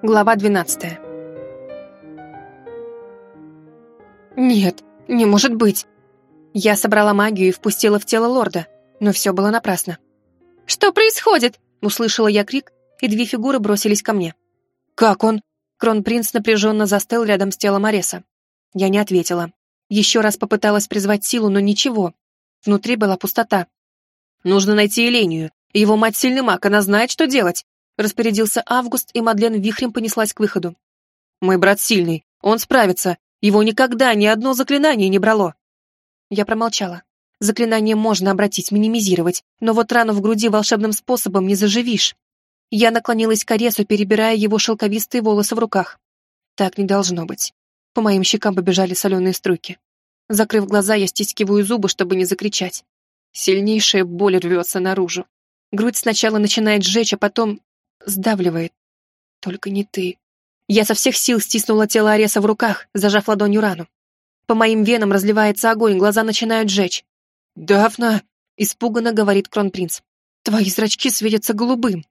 Глава 12. Нет, не может быть. Я собрала магию и впустила в тело лорда, но все было напрасно. «Что происходит?» — услышала я крик, и две фигуры бросились ко мне. «Как он?» Кронпринц напряженно застыл рядом с телом Ареса. Я не ответила. Еще раз попыталась призвать силу, но ничего. Внутри была пустота. «Нужно найти Элению. Его мать сильный маг, она знает, что делать!» Распорядился Август, и Мадлен вихрем понеслась к выходу. «Мой брат сильный, он справится. Его никогда ни одно заклинание не брало!» Я промолчала. Заклинание можно обратить, минимизировать, но вот рану в груди волшебным способом не заживишь. Я наклонилась к Аресу, перебирая его шелковистые волосы в руках. Так не должно быть. По моим щекам побежали соленые струйки. Закрыв глаза, я стискиваю зубы, чтобы не закричать. Сильнейшая боль рвется наружу. Грудь сначала начинает сжечь, а потом сдавливает. Только не ты. Я со всех сил стиснула тело Ареса в руках, зажав ладонью рану. По моим венам разливается огонь, глаза начинают жечь. «Дафна!» — испуганно говорит кронпринц. «Твои зрачки светятся голубым.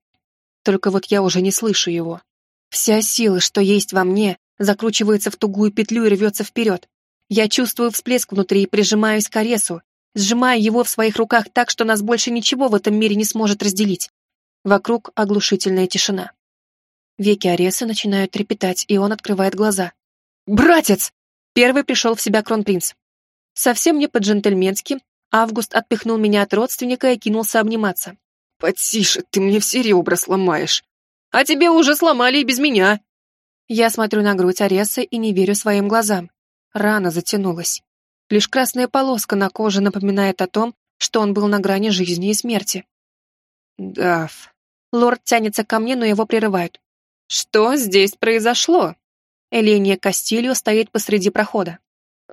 Только вот я уже не слышу его. Вся сила, что есть во мне, закручивается в тугую петлю и рвется вперед. Я чувствую всплеск внутри и прижимаюсь к Аресу, сжимая его в своих руках так, что нас больше ничего в этом мире не сможет разделить. Вокруг оглушительная тишина. Веки Ареса начинают трепетать, и он открывает глаза. «Братец!» Первый пришел в себя кронпринц. Совсем не по-джентльменски, Август отпихнул меня от родственника и кинулся обниматься. «Потише, ты мне все ребра сломаешь. А тебе уже сломали и без меня». Я смотрю на грудь Ареса и не верю своим глазам. Рана затянулась. Лишь красная полоска на коже напоминает о том, что он был на грани жизни и смерти. «Даф». Лорд тянется ко мне, но его прерывают. «Что здесь произошло?» Эления Кастильо стоит посреди прохода.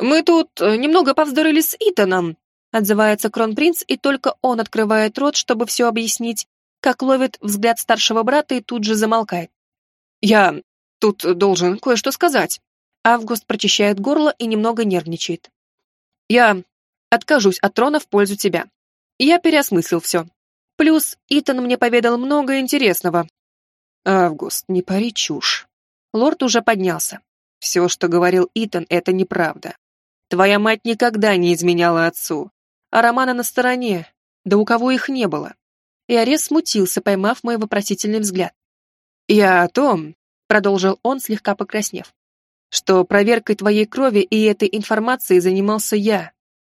«Мы тут э, немного повздорили с Итаном отзывается кронпринц, и только он открывает рот, чтобы все объяснить, как ловит взгляд старшего брата и тут же замолкает. «Я тут должен кое-что сказать». Август прочищает горло и немного нервничает. «Я откажусь от трона в пользу тебя. Я переосмыслил все. Плюс Итан мне поведал много интересного». «Август, не пари чушь». Лорд уже поднялся. «Все, что говорил Итан, это неправда. Твоя мать никогда не изменяла отцу а Романа на стороне, да у кого их не было. И Арес смутился, поймав мой вопросительный взгляд. «Я о том», — продолжил он, слегка покраснев, «что проверкой твоей крови и этой информацией занимался я».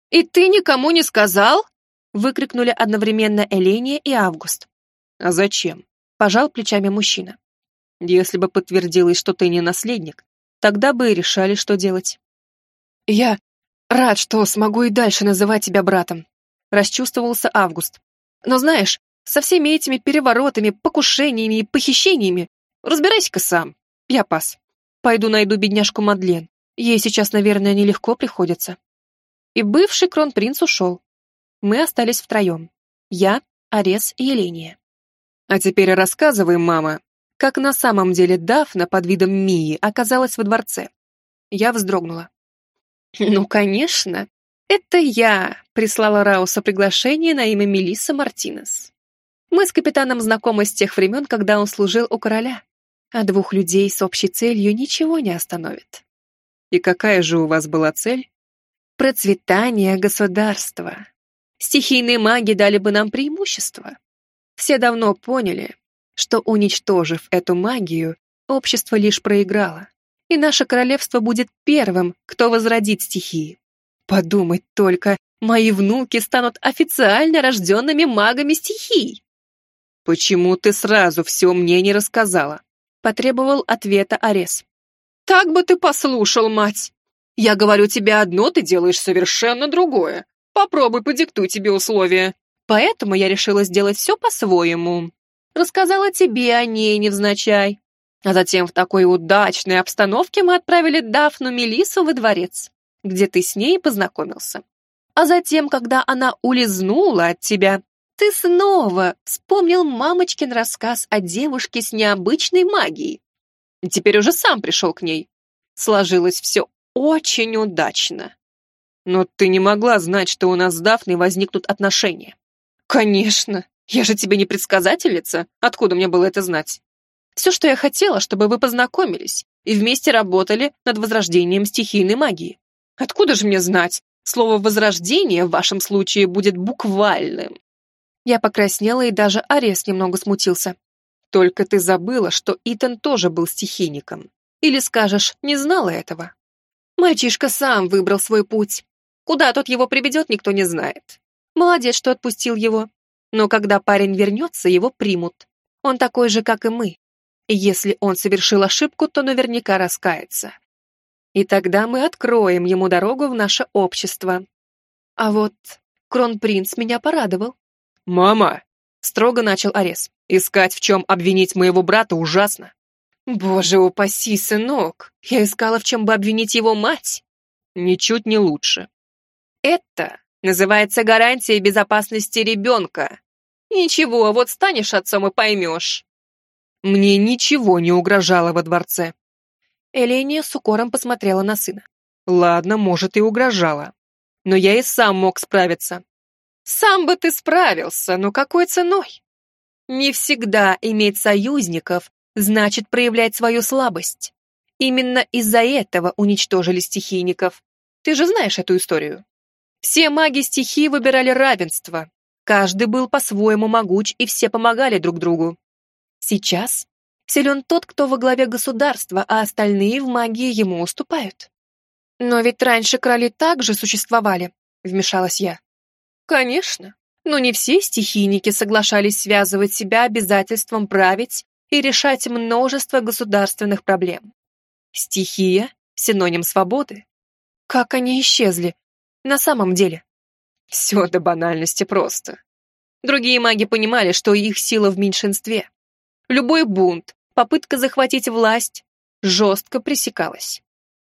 «И ты никому не сказал?» — выкрикнули одновременно Эления и Август. «А зачем?» — пожал плечами мужчина. «Если бы подтвердилось, что ты не наследник, тогда бы и решали, что делать». «Я... «Рад, что смогу и дальше называть тебя братом», — расчувствовался Август. «Но знаешь, со всеми этими переворотами, покушениями и похищениями разбирайся-ка сам. Я пас. Пойду найду бедняжку Мадлен. Ей сейчас, наверное, нелегко приходится». И бывший кронпринц ушел. Мы остались втроем. Я, Арес и Еления. «А теперь рассказывай, мама, как на самом деле Дафна под видом Мии оказалась во дворце». Я вздрогнула. «Ну, конечно. Это я прислала Раусу приглашение на имя Мелисса Мартинес. Мы с капитаном знакомы с тех времен, когда он служил у короля, а двух людей с общей целью ничего не остановит». «И какая же у вас была цель?» «Процветание государства. Стихийные маги дали бы нам преимущество. Все давно поняли, что, уничтожив эту магию, общество лишь проиграло и наше королевство будет первым, кто возродит стихии. Подумать только, мои внуки станут официально рожденными магами стихий. «Почему ты сразу все мне не рассказала?» — потребовал ответа Арес. «Так бы ты послушал, мать! Я говорю тебе одно, ты делаешь совершенно другое. Попробуй, подиктуй тебе условия. Поэтому я решила сделать все по-своему. Рассказала тебе о ней невзначай, а затем в такой удачной обстановке мы отправили Дафну Мелису во дворец, где ты с ней познакомился. А затем, когда она улизнула от тебя, ты снова вспомнил мамочкин рассказ о девушке с необычной магией. теперь уже сам пришел к ней. Сложилось все очень удачно. Но ты не могла знать, что у нас с Дафной возникнут отношения. Конечно, я же тебе не предсказательница, откуда мне было это знать? Все, что я хотела, чтобы вы познакомились и вместе работали над возрождением стихийной магии. Откуда же мне знать? Слово «возрождение» в вашем случае будет буквальным. Я покраснела, и даже Арес немного смутился. Только ты забыла, что Итан тоже был стихийником. Или скажешь, не знала этого? Мальчишка сам выбрал свой путь. Куда тот его приведет, никто не знает. Молодец, что отпустил его. Но когда парень вернется, его примут. Он такой же, как и мы. И если он совершил ошибку, то наверняка раскается. И тогда мы откроем ему дорогу в наше общество. А вот кронпринц меня порадовал. «Мама!» — строго начал Арес. «Искать, в чем обвинить моего брата, ужасно. Боже упаси, сынок, я искала, в чем бы обвинить его мать. Ничуть не лучше. Это называется гарантия безопасности ребенка. Ничего, вот станешь отцом и поймешь. Мне ничего не угрожало во дворце. Эления с укором посмотрела на сына. Ладно, может, и угрожала. Но я и сам мог справиться. Сам бы ты справился, но какой ценой? Не всегда иметь союзников значит проявлять свою слабость. Именно из-за этого уничтожили стихийников. Ты же знаешь эту историю. Все маги стихии выбирали равенство. Каждый был по-своему могуч, и все помогали друг другу. Сейчас силен тот, кто во главе государства, а остальные в магии ему уступают. Но ведь раньше короли также существовали, вмешалась я. Конечно, но не все стихийники соглашались связывать себя обязательством править и решать множество государственных проблем. Стихия — синоним свободы. Как они исчезли? На самом деле. Все до банальности просто. Другие маги понимали, что их сила в меньшинстве. Любой бунт, попытка захватить власть жестко пресекалась.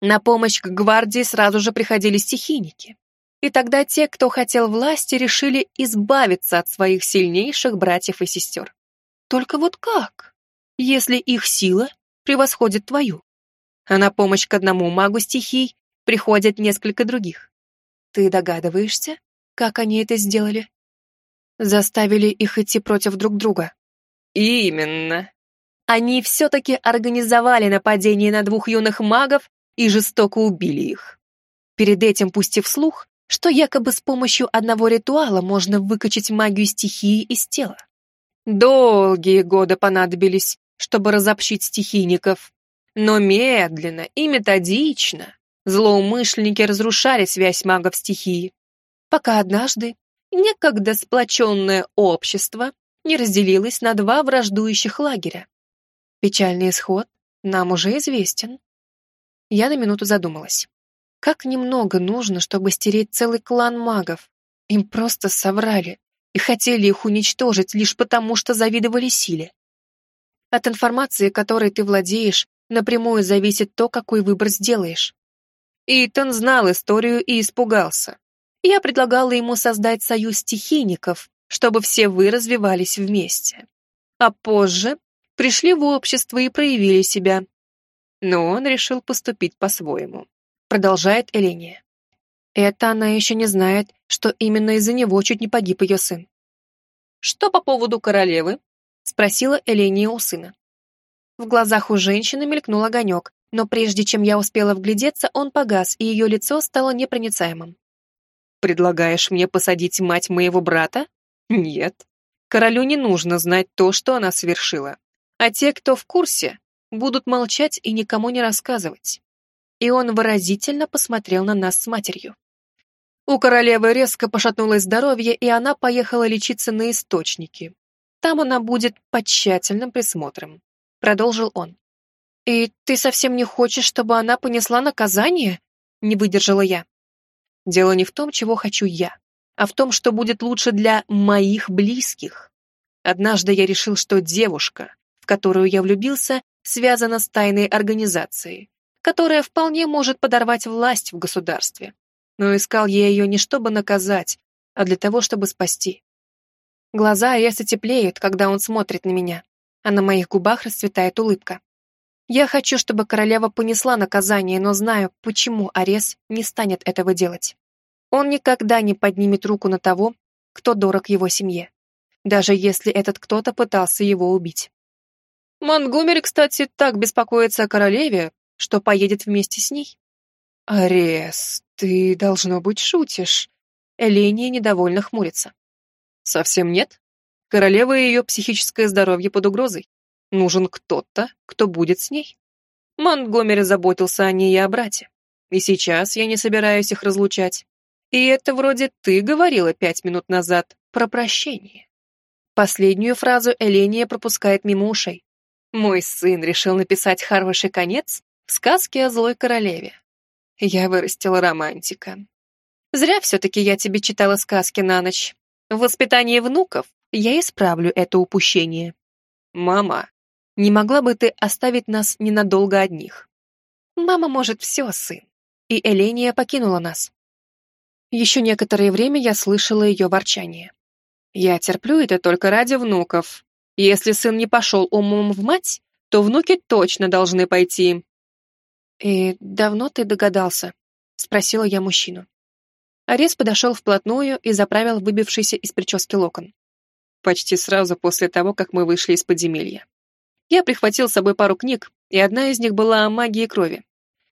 На помощь к гвардии сразу же приходили стихийники. И тогда те, кто хотел власти, решили избавиться от своих сильнейших братьев и сестер. Только вот как? если их сила превосходит твою. А на помощь к одному магу стихий приходят несколько других. Ты догадываешься, как они это сделали? Заставили их идти против друг друга. Именно. Они все-таки организовали нападение на двух юных магов и жестоко убили их. Перед этим пустив слух, что якобы с помощью одного ритуала можно выкачать магию стихии из тела. Долгие годы понадобились, чтобы разобщить стихийников. Но медленно и методично злоумышленники разрушали связь магов стихии, пока однажды некогда сплоченное общество не разделилось на два враждующих лагеря. Печальный исход нам уже известен. Я на минуту задумалась. Как немного нужно, чтобы стереть целый клан магов. Им просто соврали и хотели их уничтожить лишь потому, что завидовали силе. От информации, которой ты владеешь, напрямую зависит то, какой выбор сделаешь. Итан знал историю и испугался. Я предлагала ему создать союз стихийников, чтобы все вы развивались вместе. А позже пришли в общество и проявили себя. Но он решил поступить по-своему. Продолжает Эления. Это она еще не знает, что именно из-за него чуть не погиб ее сын. Что по поводу королевы? спросила Эления у сына. В глазах у женщины мелькнул огонек, но прежде чем я успела вглядеться, он погас, и ее лицо стало непроницаемым. «Предлагаешь мне посадить мать моего брата? Нет. Королю не нужно знать то, что она совершила. А те, кто в курсе, будут молчать и никому не рассказывать». И он выразительно посмотрел на нас с матерью. У королевы резко пошатнулось здоровье, и она поехала лечиться на источники, там она будет под тщательным присмотром», — продолжил он. «И ты совсем не хочешь, чтобы она понесла наказание?» — не выдержала я. «Дело не в том, чего хочу я, а в том, что будет лучше для моих близких. Однажды я решил, что девушка, в которую я влюбился, связана с тайной организацией, которая вполне может подорвать власть в государстве. Но искал я ее не чтобы наказать, а для того, чтобы спасти. Глаза Ареса теплеют, когда он смотрит на меня, а на моих губах расцветает улыбка. Я хочу, чтобы королева понесла наказание, но знаю, почему Арес не станет этого делать. Он никогда не поднимет руку на того, кто дорог его семье, даже если этот кто-то пытался его убить. Монгомери, кстати, так беспокоится о королеве, что поедет вместе с ней. Арес, ты, должно быть, шутишь. Эления недовольно хмурится. Совсем нет. Королева и ее психическое здоровье под угрозой. Нужен кто-то, кто будет с ней. Монтгомери заботился о ней и о брате. И сейчас я не собираюсь их разлучать. И это вроде ты говорила пять минут назад про прощение. Последнюю фразу Эления пропускает мимо ушей. Мой сын решил написать хороший конец в сказке о злой королеве. Я вырастила романтика. Зря все-таки я тебе читала сказки на ночь. В воспитании внуков я исправлю это упущение. Мама, не могла бы ты оставить нас ненадолго одних? Мама может все, сын. И Эления покинула нас. Еще некоторое время я слышала ее ворчание. Я терплю это только ради внуков. Если сын не пошел умом в мать, то внуки точно должны пойти. «И давно ты догадался?» — спросила я мужчину. Арес подошел вплотную и заправил выбившийся из прически локон. Почти сразу после того, как мы вышли из подземелья. Я прихватил с собой пару книг, и одна из них была о магии крови.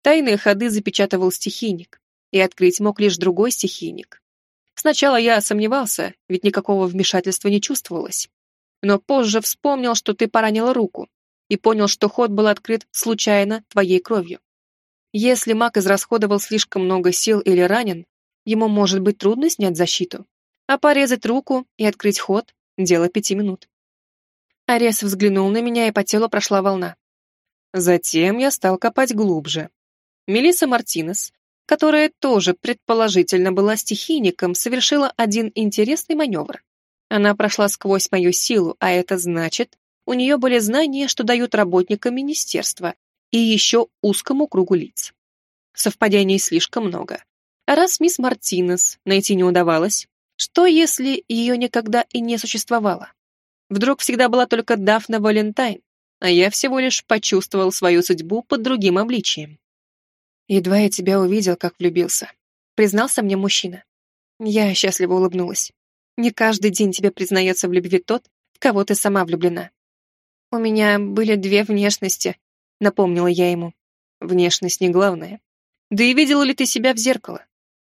Тайные ходы запечатывал стихийник, и открыть мог лишь другой стихийник. Сначала я сомневался, ведь никакого вмешательства не чувствовалось. Но позже вспомнил, что ты поранила руку, и понял, что ход был открыт случайно твоей кровью. Если маг израсходовал слишком много сил или ранен, ему может быть трудно снять защиту. А порезать руку и открыть ход — дело пяти минут. Арес взглянул на меня, и по телу прошла волна. Затем я стал копать глубже. Мелисса Мартинес которая тоже предположительно была стихийником, совершила один интересный маневр. Она прошла сквозь мою силу, а это значит, у нее были знания, что дают работникам министерства и еще узкому кругу лиц. Совпадений слишком много. А раз мисс Мартинес найти не удавалось, что если ее никогда и не существовало? Вдруг всегда была только Дафна Валентайн, а я всего лишь почувствовал свою судьбу под другим обличием. Едва я тебя увидел, как влюбился. Признался мне мужчина. Я счастливо улыбнулась. Не каждый день тебе признается в любви тот, в кого ты сама влюблена. У меня были две внешности, напомнила я ему. Внешность не главное. Да и видела ли ты себя в зеркало?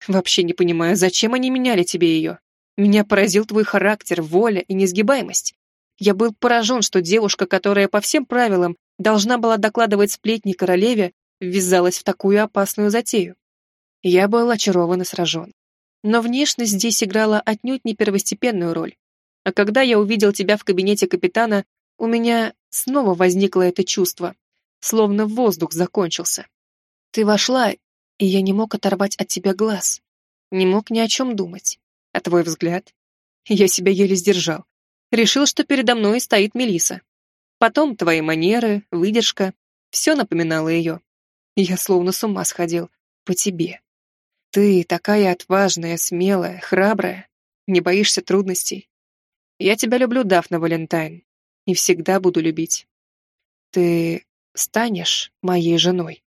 Вообще не понимаю, зачем они меняли тебе ее. Меня поразил твой характер, воля и несгибаемость. Я был поражен, что девушка, которая по всем правилам должна была докладывать сплетни королеве, ввязалась в такую опасную затею. Я был очарован и сражен. Но внешность здесь играла отнюдь не первостепенную роль. А когда я увидел тебя в кабинете капитана, у меня снова возникло это чувство, словно воздух закончился. Ты вошла, и я не мог оторвать от тебя глаз, не мог ни о чем думать. А твой взгляд? Я себя еле сдержал. Решил, что передо мной стоит Мелиса. Потом твои манеры, выдержка, все напоминало ее. Я словно с ума сходил. По тебе. Ты такая отважная, смелая, храбрая. Не боишься трудностей. Я тебя люблю, Дафна Валентайн. И всегда буду любить. Ты станешь моей женой.